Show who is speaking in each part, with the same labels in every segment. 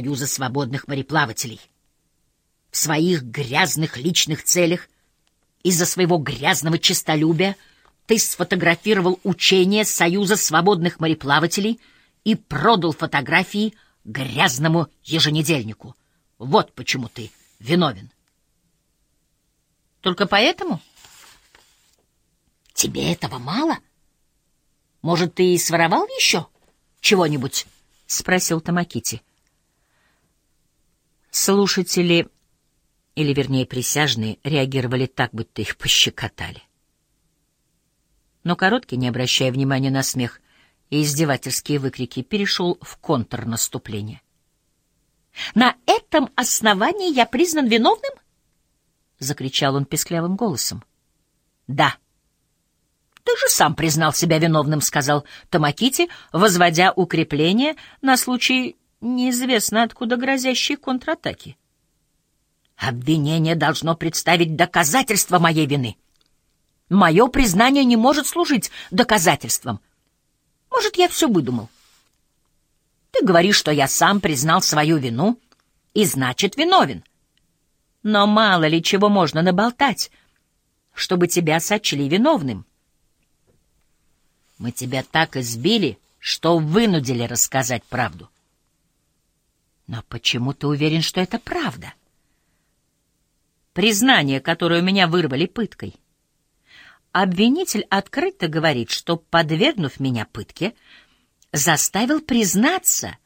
Speaker 1: Союза свободных мореплавателей. В своих грязных личных целях из-за своего грязного честолюбия ты сфотографировал учение Союза свободных мореплавателей и продал фотографии грязному еженедельнику. Вот почему ты виновен.
Speaker 2: Только поэтому?
Speaker 1: Тебе этого мало? Может, ты и своровал еще чего-нибудь? — спросил Тамакити.
Speaker 2: Слушатели, или вернее присяжные, реагировали так, будто их пощекотали. Но Короткий, не обращая внимания на смех и издевательские выкрики, перешел в контрнаступление.
Speaker 1: «На этом основании я признан виновным?» — закричал он песклявым голосом. «Да». «Ты же сам признал себя виновным», — сказал Тамакити, возводя укрепление на случай неизвестно откуда грозящей контратаки. «Обвинение должно представить доказательство моей вины. Мое признание не может служить доказательством. Может, я все выдумал. Ты говоришь, что я сам признал свою вину и, значит, виновен. Но мало ли чего можно наболтать, чтобы тебя сочли виновным. Мы тебя так избили, что вынудили рассказать правду. Но почему ты уверен, что это правда? Признание, которое у меня вырвали пыткой. Обвинитель открыто говорит, что, подвергнув меня пытке, заставил признаться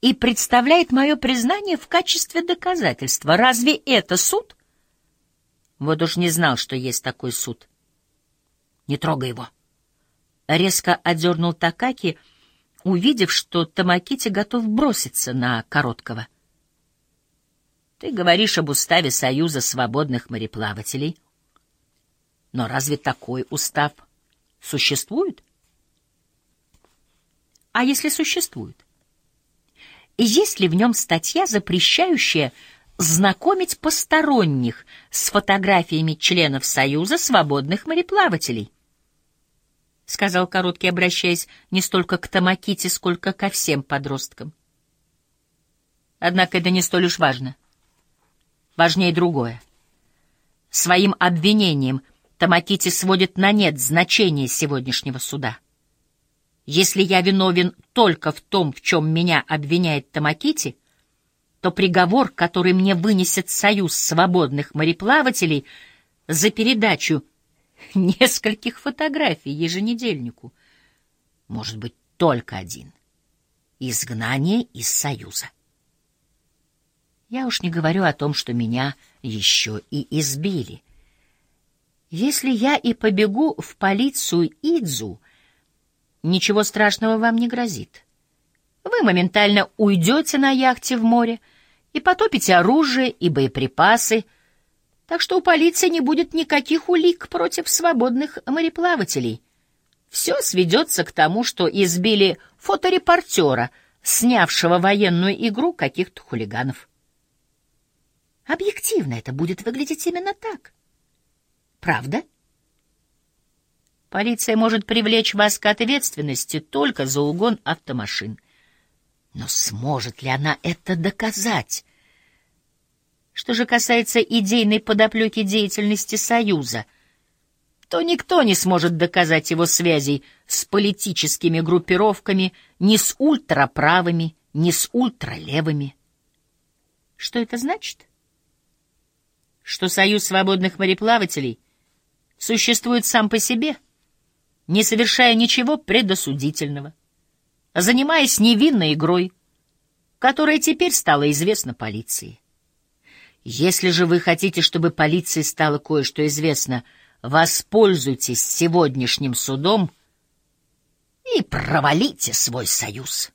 Speaker 1: и представляет мое признание в качестве доказательства. Разве это суд? Вот уж не знал, что есть такой суд. Не трогай его резко одернул Такаки, увидев, что Тамакити готов броситься на Короткого. Ты говоришь об уставе Союза свободных мореплавателей. Но разве такой устав существует? А если существует? Есть ли в нем статья, запрещающая знакомить посторонних с фотографиями членов Союза свободных мореплавателей? — сказал Короткий, обращаясь не столько к Тамаките, сколько ко всем подросткам. Однако это не столь уж важно. Важнее другое. Своим обвинением Тамакити сводит на нет значение сегодняшнего суда. Если я виновен только в том, в чем меня обвиняет Тамакити, то приговор, который мне вынесет Союз свободных мореплавателей за передачу нескольких фотографий еженедельнику. Может быть, только один. Изгнание из Союза. Я уж не говорю о том, что меня еще и избили. Если я и побегу в полицию Идзу, ничего страшного вам не грозит. Вы моментально уйдете на яхте в море и потопите оружие и боеприпасы, так что у полиции не будет никаких улик против свободных мореплавателей. Все сведется к тому, что избили фоторепортера, снявшего военную игру каких-то хулиганов. Объективно это будет выглядеть именно так. Правда? Полиция может привлечь вас к ответственности только за угон автомашин. Но сможет ли она это доказать? Что же касается идейной подоплеки деятельности Союза, то никто не сможет доказать его связей с политическими группировками ни с ультраправыми, ни с ультралевыми. Что это значит? Что Союз свободных мореплавателей существует сам по себе, не совершая ничего предосудительного, занимаясь невинной игрой, которая теперь стала известна полиции. Если же вы хотите, чтобы полиции стало кое-что известно, воспользуйтесь сегодняшним судом и провалите свой союз.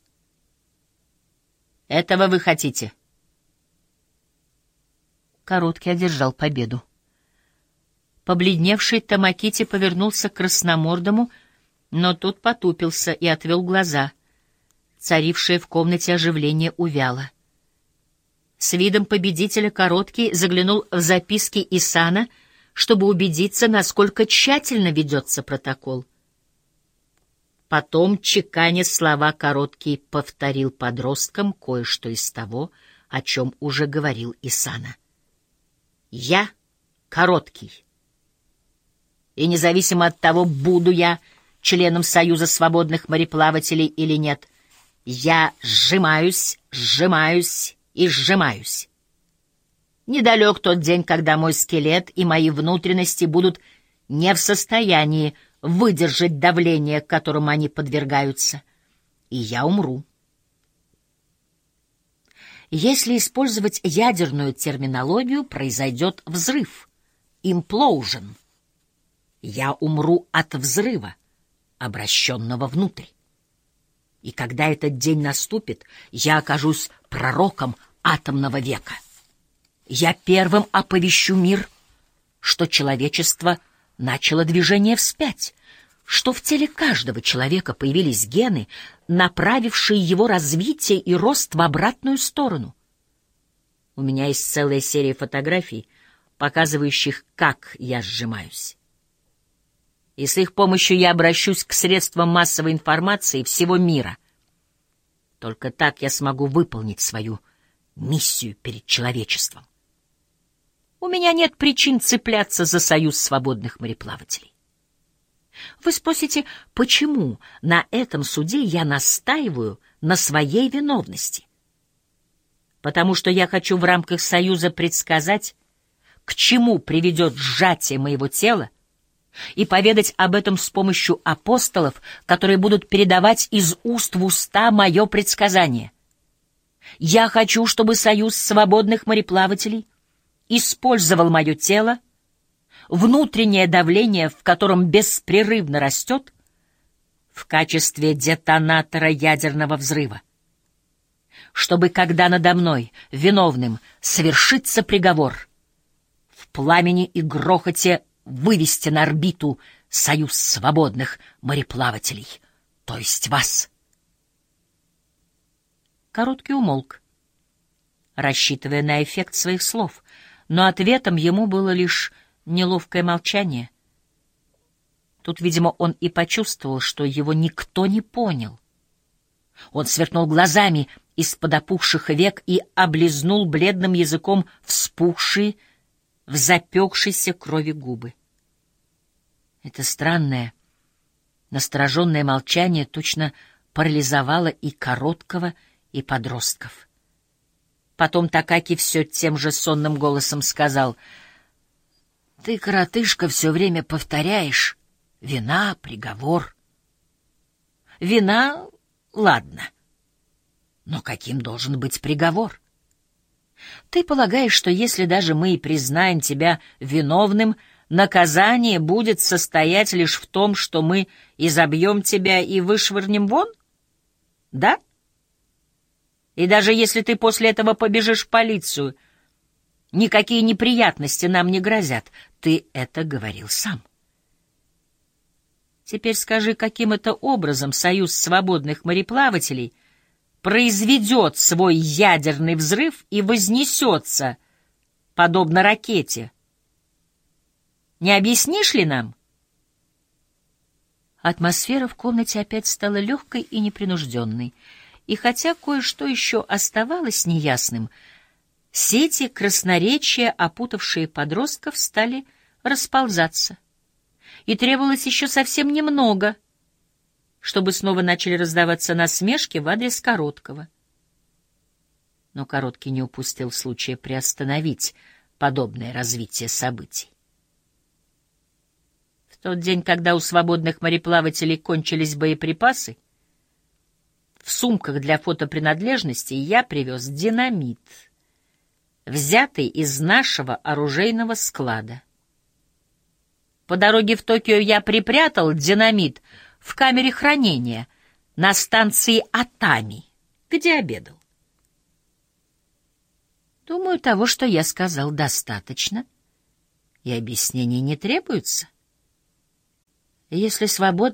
Speaker 1: Этого вы хотите? Короткий одержал победу. Побледневший Тамакити повернулся к красномордому, но тот потупился и отвел глаза. Царившее в комнате оживление увяло. С видом победителя Короткий заглянул в записки Исана, чтобы убедиться, насколько тщательно ведется протокол.
Speaker 2: Потом, чеканя слова короткие, повторил подросткам кое-что из того, о чем уже говорил Исана. «Я короткий. И независимо от того, буду я членом Союза свободных мореплавателей или нет, я сжимаюсь, сжимаюсь и сжимаюсь. Недалек тот день, когда мой скелет и мои внутренности будут не в состоянии выдержать давление, которому они подвергаются, и я умру. Если использовать ядерную терминологию, произойдет взрыв, имплоужен. Я умру от взрыва, обращенного внутрь. И когда этот день наступит, я окажусь пророком атомного века. Я первым оповещу мир, что человечество начало движение вспять, что в теле каждого человека появились гены, направившие его развитие и рост в обратную сторону. У меня есть целая серия фотографий, показывающих, как я сжимаюсь. И с их помощью я обращусь к средствам массовой информации всего мира. Только так я смогу выполнить свою миссию перед человечеством. У меня нет причин цепляться за союз свободных мореплавателей. Вы спросите, почему на этом суде я настаиваю на своей виновности? Потому что я хочу в рамках союза предсказать, к чему приведет сжатие моего тела, и поведать об этом с помощью апостолов, которые будут передавать из уст в уста мое предсказание. Я хочу, чтобы союз свободных мореплавателей — использовал мое тело, внутреннее давление, в котором беспрерывно растет, в качестве детонатора ядерного взрыва. Чтобы, когда надо мной, виновным, совершится приговор, в пламени и грохоте вывести на орбиту союз свободных мореплавателей, то есть вас. Короткий умолк, рассчитывая на эффект своих слов — но ответом ему было лишь неловкое молчание. Тут, видимо, он и почувствовал, что его никто не понял. Он сверкнул глазами из-под опухших век и облизнул бледным языком вспухшие, в запекшейся крови губы. Это странное, настороженное молчание точно парализовало и короткого, и подростков. Потом Такаки все тем же сонным голосом сказал, «Ты, коротышка, все время повторяешь. Вина, приговор». «Вина, ладно. Но каким должен быть приговор?» «Ты полагаешь, что если даже мы и признаем тебя виновным, наказание будет состоять лишь в том, что мы изобьем тебя и вышвырнем вон? Да?» И даже если ты после этого побежишь в полицию, никакие неприятности нам не грозят. Ты это говорил сам. Теперь скажи, каким это образом Союз свободных мореплавателей произведет свой ядерный взрыв и вознесется, подобно ракете? Не объяснишь ли нам? Атмосфера в комнате опять стала легкой и непринужденной — и хотя кое-что еще оставалось неясным, сети красноречия, опутавшие подростков, стали расползаться. И требовалось еще совсем немного, чтобы снова начали раздаваться насмешки в адрес Короткого. Но Короткий не упустил случая приостановить подобное развитие событий. В тот день, когда у свободных мореплавателей кончились боеприпасы, в сумках для фотопринадлежностей я привез динамит, взятый из нашего оружейного склада. По дороге в Токио я припрятал динамит в камере хранения на станции Атами, где обедал. Думаю, того, что я сказал, достаточно, и объяснений не требуется. Если свободно